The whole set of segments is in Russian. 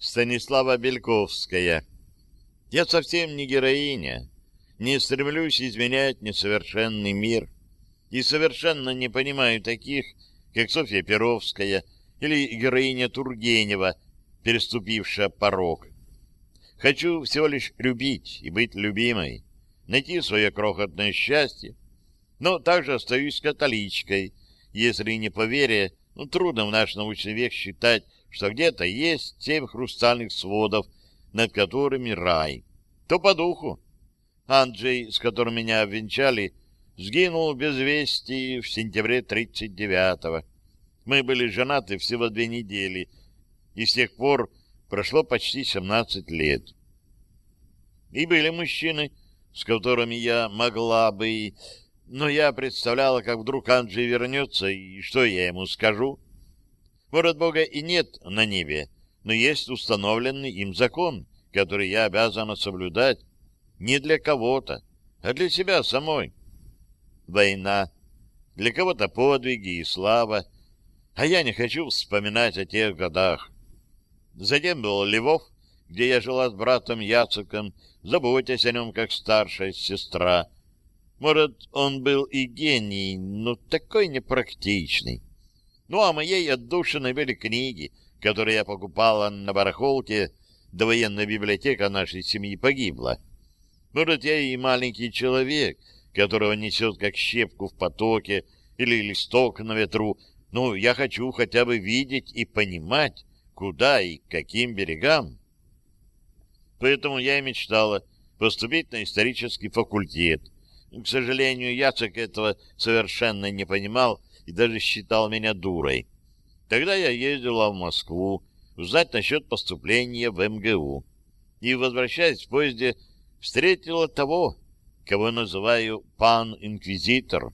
Станислава Бельковская. Я совсем не героиня, не стремлюсь изменять несовершенный мир и совершенно не понимаю таких, как Софья Перовская или героиня Тургенева, переступившая порог. Хочу всего лишь любить и быть любимой, найти свое крохотное счастье, но также остаюсь католичкой, если не по вере, ну, трудно в наш научный век считать, что где-то есть семь хрустальных сводов, над которыми рай. То по духу. Анджей, с которым меня обвенчали, сгинул без вести в сентябре 39-го. Мы были женаты всего две недели, и с тех пор прошло почти 17 лет. И были мужчины, с которыми я могла бы... Но я представляла, как вдруг Анджей вернется, и что я ему скажу. Может, Бога и нет на небе, но есть установленный им закон, который я обязана соблюдать не для кого-то, а для себя самой. Война. Для кого-то подвиги и слава, а я не хочу вспоминать о тех годах. Затем был Львов, где я жила с братом Яцеком, заботясь о нем как старшая сестра. Может, он был и гений, но такой непрактичный. Ну, а моей отдушиной были книги, которые я покупала на барахолке, до военная библиотека нашей семьи погибла. Может, я и маленький человек, которого несет как щепку в потоке или листок на ветру, но я хочу хотя бы видеть и понимать, куда и к каким берегам. Поэтому я и мечтала поступить на исторический факультет. К сожалению, Яцек этого совершенно не понимал и даже считал меня дурой. Тогда я ездила в Москву узнать насчет поступления в МГУ. И, возвращаясь в поезде, встретила того, кого называю пан-инквизитор.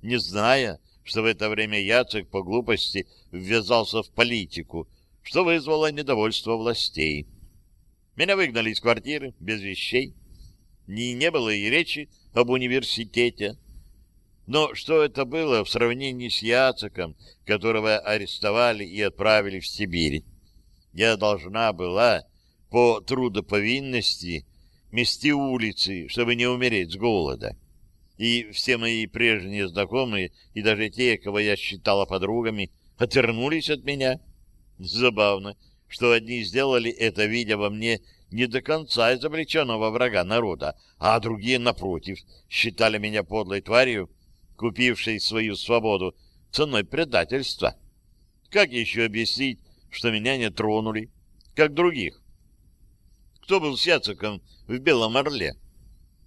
Не зная, что в это время Яцек по глупости ввязался в политику, что вызвало недовольство властей. Меня выгнали из квартиры без вещей. Ни не было и речи об университете. Но что это было в сравнении с Яцеком, которого арестовали и отправили в Сибирь? Я должна была по трудоповинности мести улицы, чтобы не умереть с голода. И все мои прежние знакомые, и даже те, кого я считала подругами, отвернулись от меня. Забавно, что одни сделали это, видя во мне не до конца изобличенного врага народа, а другие, напротив, считали меня подлой тварью, купившей свою свободу ценой предательства. Как еще объяснить, что меня не тронули, как других? Кто был с Яцеком в Белом Орле?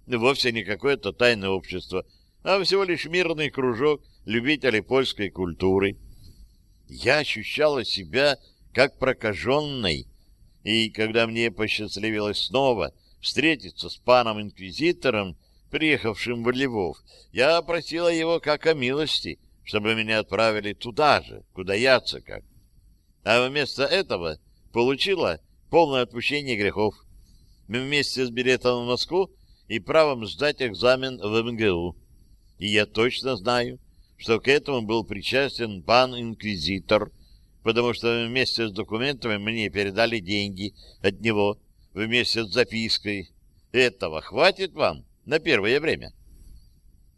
Вовсе не какое-то тайное общество, а всего лишь мирный кружок любителей польской культуры. Я ощущала себя как прокаженной, и когда мне посчастливилось снова встретиться с паном-инквизитором, приехавшим в Львов, я просила его как о милости, чтобы меня отправили туда же, куда Яцека. А вместо этого получила полное отпущение грехов. Вместе с билетом в Москву и правом сдать экзамен в МГУ. И я точно знаю, что к этому был причастен пан-инквизитор, потому что вместе с документами мне передали деньги от него вместе с запиской. Этого хватит вам? На первое время.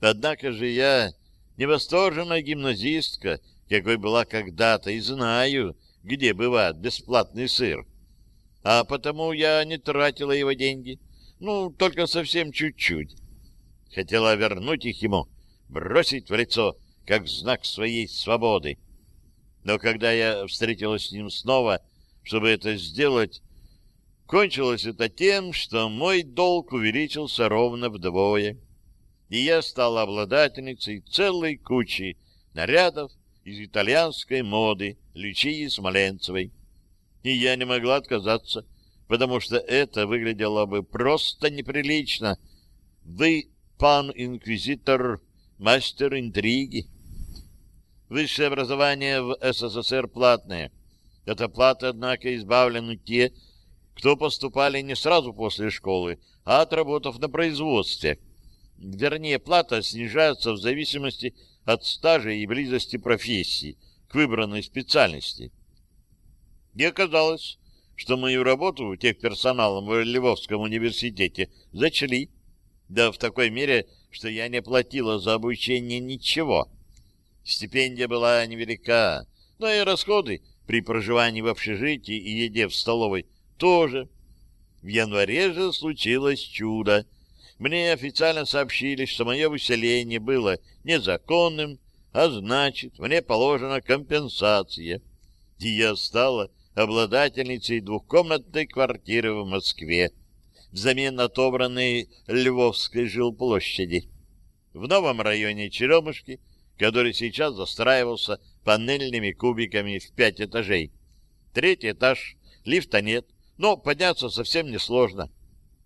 Однако же я не восторженная гимназистка, какой была когда-то, и знаю, где бывает бесплатный сыр. А потому я не тратила его деньги, ну, только совсем чуть-чуть. Хотела вернуть их ему, бросить в лицо, как знак своей свободы. Но когда я встретилась с ним снова, чтобы это сделать, Кончилось это тем, что мой долг увеличился ровно вдвое, и я стала обладательницей целой кучи нарядов из итальянской моды Лючии Смоленцевой. И я не могла отказаться, потому что это выглядело бы просто неприлично. Вы, пан-инквизитор, мастер интриги. Высшее образование в СССР платное. Это плата, однако, избавлены те, кто поступали не сразу после школы, а отработав на производстве. Вернее, плата снижается в зависимости от стажа и близости профессии к выбранной специальности. И оказалось, что мою работу техперсоналом в Львовском университете зачли. Да в такой мере, что я не платила за обучение ничего. Стипендия была невелика, но и расходы при проживании в общежитии и еде в столовой тоже. В январе же случилось чудо. Мне официально сообщили, что мое выселение было незаконным, а значит, мне положена компенсация. И я стала обладательницей двухкомнатной квартиры в Москве взамен отобранной Львовской жилплощади. В новом районе Черемушки, который сейчас застраивался панельными кубиками в пять этажей. Третий этаж, лифта нет, но подняться совсем несложно.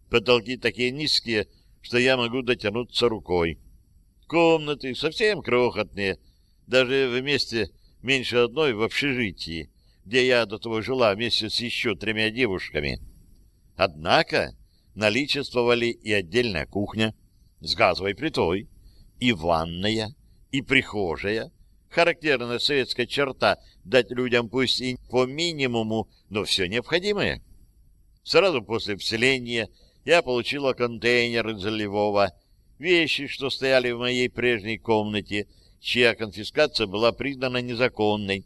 Потолки такие низкие, что я могу дотянуться рукой. Комнаты совсем крохотные, даже вместе меньше одной в общежитии, где я до того жила вместе с еще тремя девушками. Однако наличествовали и отдельная кухня с газовой плитой, и ванная, и прихожая, характерная советская черта дать людям пусть и по минимуму, но все необходимое. Сразу после вселения я получила контейнер из Львова, вещи, что стояли в моей прежней комнате, чья конфискация была признана незаконной,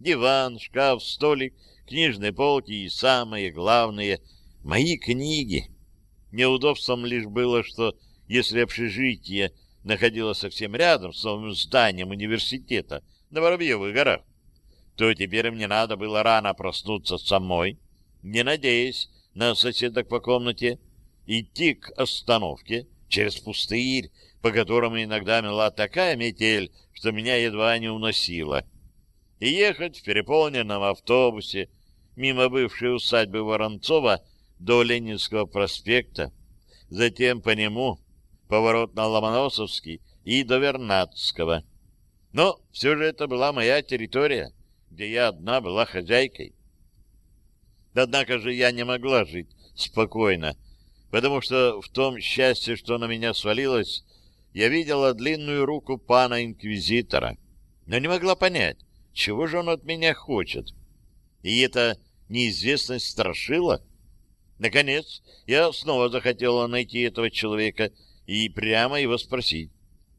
диван, шкаф, столик, книжные полки и, самое главное, мои книги. Неудобством лишь было, что если общежитие находилось совсем рядом с новым зданием университета на Воробьевых горах, то теперь мне надо было рано проснуться самой, не надеясь на соседок по комнате, идти к остановке через пустырь, по которому иногда мела такая метель, что меня едва не уносила, и ехать в переполненном автобусе мимо бывшей усадьбы Воронцова до Ленинского проспекта, затем по нему поворот на Ломоносовский и до Вернадского. Но все же это была моя территория, где я одна была хозяйкой. Однако же я не могла жить спокойно, потому что в том счастье, что на меня свалилось, я видела длинную руку пана-инквизитора, но не могла понять, чего же он от меня хочет. И эта неизвестность страшила. Наконец, я снова захотела найти этого человека и прямо его спросить.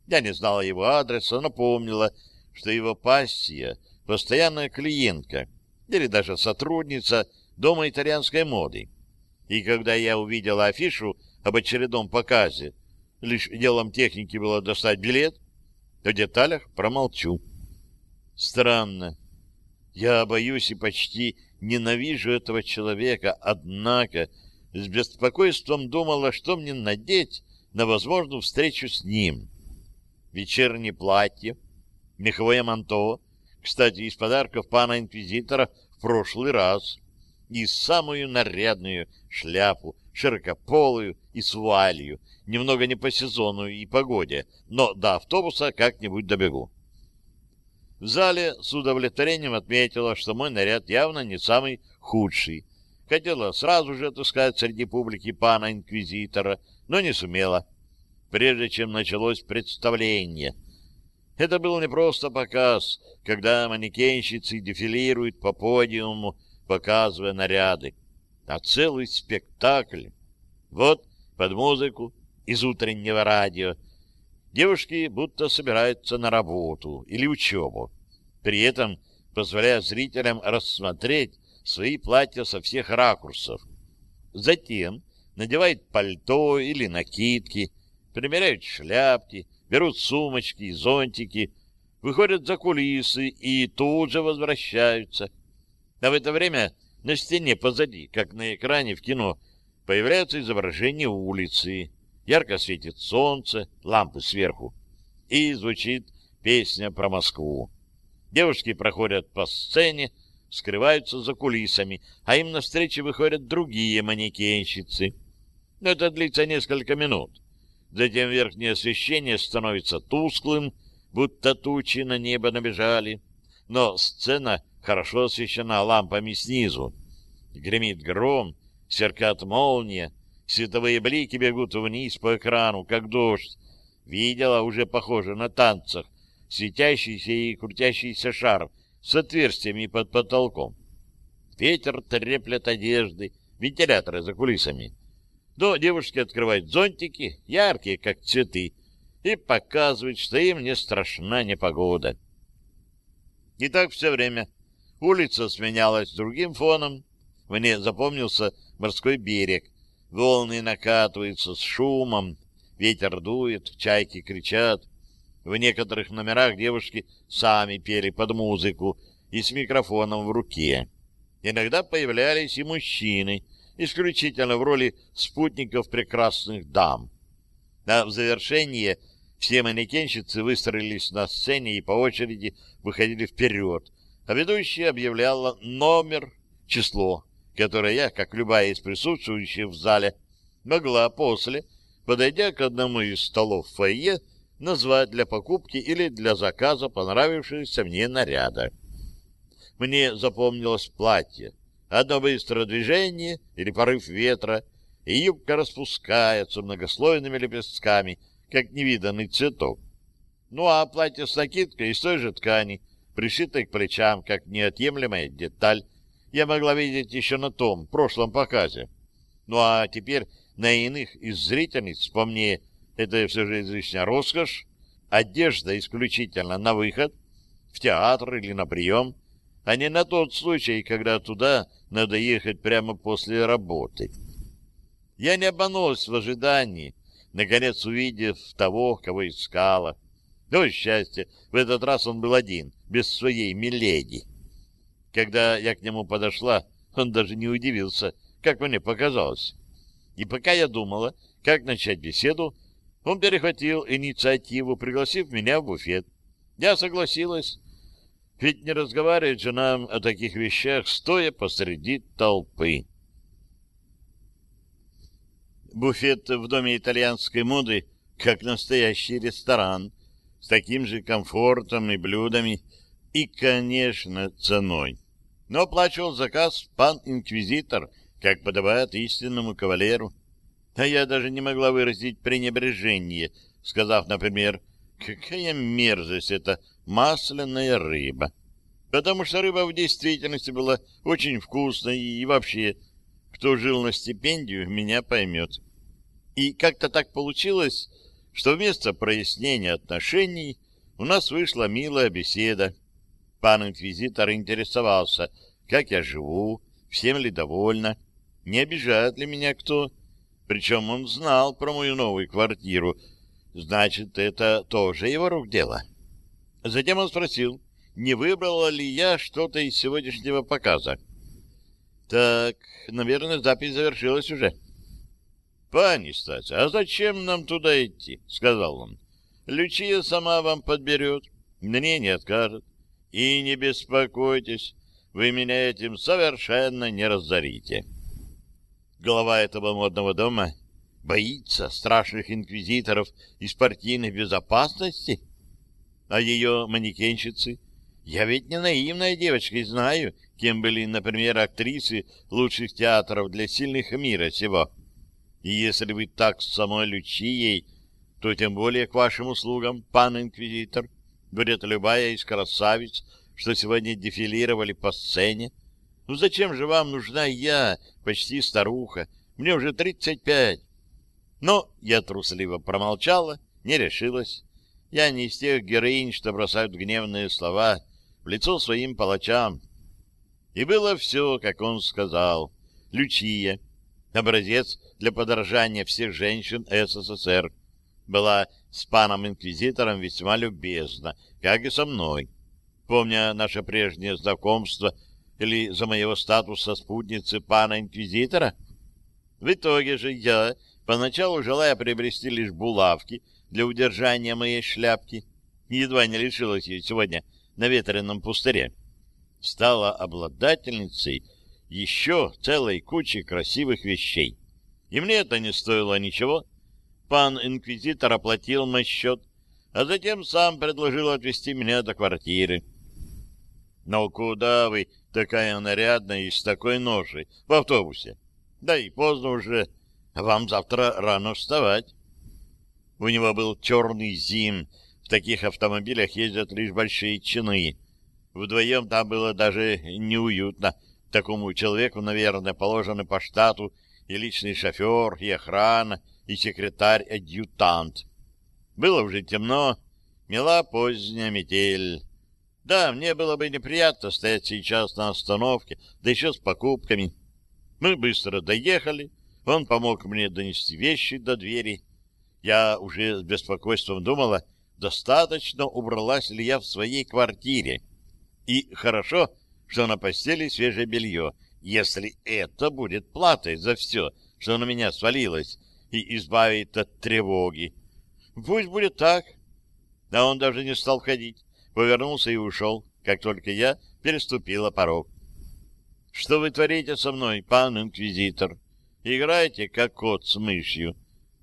Я не знала его адреса, но помнила, что его пассия — постоянная клиентка или даже сотрудница Дома итальянской моды. И когда я увидела афишу об очередном показе, лишь делом техники было достать билет, о деталях промолчу. Странно. Я боюсь и почти ненавижу этого человека, однако с беспокойством думала, что мне надеть на возможную встречу с ним. Вечернее платье, меховое манто, кстати, из подарков пана инквизитора в прошлый раз, и самую нарядную шляпу, широкополую и с вуалью, немного не по сезону и погоде, но до автобуса как-нибудь добегу. В зале с удовлетворением отметила, что мой наряд явно не самый худший. Хотела сразу же отыскать среди публики пана-инквизитора, но не сумела, прежде чем началось представление. Это был не просто показ, когда манекенщицы дефилируют по подиуму, показывая наряды, а целый спектакль. Вот под музыку из утреннего радио девушки будто собираются на работу или учебу, при этом позволяя зрителям рассмотреть свои платья со всех ракурсов. Затем надевают пальто или накидки, примеряют шляпки, берут сумочки и зонтики, выходят за кулисы и тут же возвращаются. А в это время на стене позади, как на экране в кино, появляется изображение улицы, ярко светит солнце, лампы сверху, и звучит песня про Москву. Девушки проходят по сцене, скрываются за кулисами, а им навстречу выходят другие манекенщицы. Но это длится несколько минут. Затем верхнее освещение становится тусклым, будто тучи на небо набежали, но сцена хорошо освещена лампами снизу. Гремит гром, сверкат молния, Световые блики бегут вниз по экрану, как дождь. Видела уже похоже на танцах, светящийся и крутящийся шар с отверстиями под потолком. ветер треплет одежды, вентиляторы за кулисами. Но девушки открывают зонтики, яркие, как цветы, и показывают, что им не страшна непогода. И так все время. Улица сменялась другим фоном. Мне запомнился морской берег. Волны накатываются с шумом, ветер дует, чайки кричат. В некоторых номерах девушки сами пели под музыку и с микрофоном в руке. Иногда появлялись и мужчины, исключительно в роли спутников прекрасных дам. А в завершение все манекенщицы выстроились на сцене и по очереди выходили вперед, а ведущая объявляла номер, число, которое я, как любая из присутствующих в зале, могла после, подойдя к одному из столов фойе, назвать для покупки или для заказа понравившегося мне наряда. Мне запомнилось платье, Одно быстрое движение или порыв ветра, и юбка распускается многослойными лепестками, как невиданный цветок. Ну а платье с накидкой из той же ткани, пришитой к плечам, как неотъемлемая деталь, я могла видеть еще на том, прошлом показе. Ну а теперь на иных из зрительниц, по мне, это все же излишняя роскошь, одежда исключительно на выход, в театр или на прием, а не на тот случай, когда туда надо ехать прямо после работы. Я не обманулась в ожидании, наконец увидев того, кого искала. О, счастье, в этот раз он был один, без своей миледи. Когда я к нему подошла, он даже не удивился, как мне показалось. И пока я думала, как начать беседу, он перехватил инициативу, пригласив меня в буфет. Я согласилась, ведь не разговаривать же нам о таких вещах, стоя посреди толпы. Буфет в доме итальянской моды, как настоящий ресторан, с таким же комфортом и блюдами, и, конечно, ценой. Но оплачивал заказ пан-инквизитор, как подобает истинному кавалеру. А я даже не могла выразить пренебрежение, сказав, например, какая мерзость это масляная рыба. Потому что рыба в действительности была очень вкусной, и вообще, кто жил на стипендию, меня поймет. И как-то так получилось, что вместо прояснения отношений у нас вышла милая беседа. Пан инквизитор интересовался, как я живу, всем ли довольна, не обижает ли меня кто. Причем он знал про мою новую квартиру, значит, это тоже его рук дело. Затем он спросил, не выбрала ли я что-то из сегодняшнего показа. Так, наверное, запись завершилась уже. — Пани Стася, а зачем нам туда идти? — сказал он. — Лючия сама вам подберет, мне не откажет. И не беспокойтесь, вы меня этим совершенно не разорите. Глава этого модного дома боится страшных инквизиторов из партийной безопасности? — а ее манекенщицы? Я ведь не наивная девочка и знаю, кем были, например, актрисы лучших театров для сильных мира сего. И если вы так с самой Лючией, то тем более к вашим услугам, пан инквизитор, говорит любая из красавиц, что сегодня дефилировали по сцене. Ну зачем же вам нужна я, почти старуха? Мне уже тридцать пять. Но я трусливо промолчала, не решилась. Я не из тех героинь, что бросают гневные слова в лицо своим палачам. И было все, как он сказал. Лючия, образец для подражания всех женщин СССР, была с паном-инквизитором весьма любезна, как и со мной. Помня наше прежнее знакомство или за моего статуса спутницы пана-инквизитора, в итоге же я, поначалу желая приобрести лишь булавки, для удержания моей шляпки, едва не лишилась ее сегодня на ветреном пустыре, стала обладательницей еще целой кучи красивых вещей. И мне это не стоило ничего. Пан инквизитор оплатил мой счет, а затем сам предложил отвезти меня до квартиры. Но куда вы, такая нарядная и с такой ножей, в автобусе? Да и поздно уже, вам завтра рано вставать. У него был черный зим. В таких автомобилях ездят лишь большие чины. Вдвоем там было даже неуютно. Такому человеку, наверное, положены по штату и личный шофер, и охрана, и секретарь-адъютант. Было уже темно, мела поздняя метель. Да, мне было бы неприятно стоять сейчас на остановке, да еще с покупками. Мы быстро доехали, он помог мне донести вещи до двери. Я уже с беспокойством думала, достаточно убралась ли я в своей квартире. И хорошо, что на постели свежее белье, если это будет платой за все, что на меня свалилось, и избавит от тревоги. Пусть будет так. А он даже не стал ходить, повернулся и ушел, как только я переступила порог. Что вы творите со мной, пан инквизитор? Играете, как кот с мышью.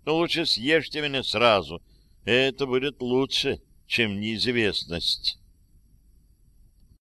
Но лучше съешьте меня сразу. Это будет лучше, чем неизвестность».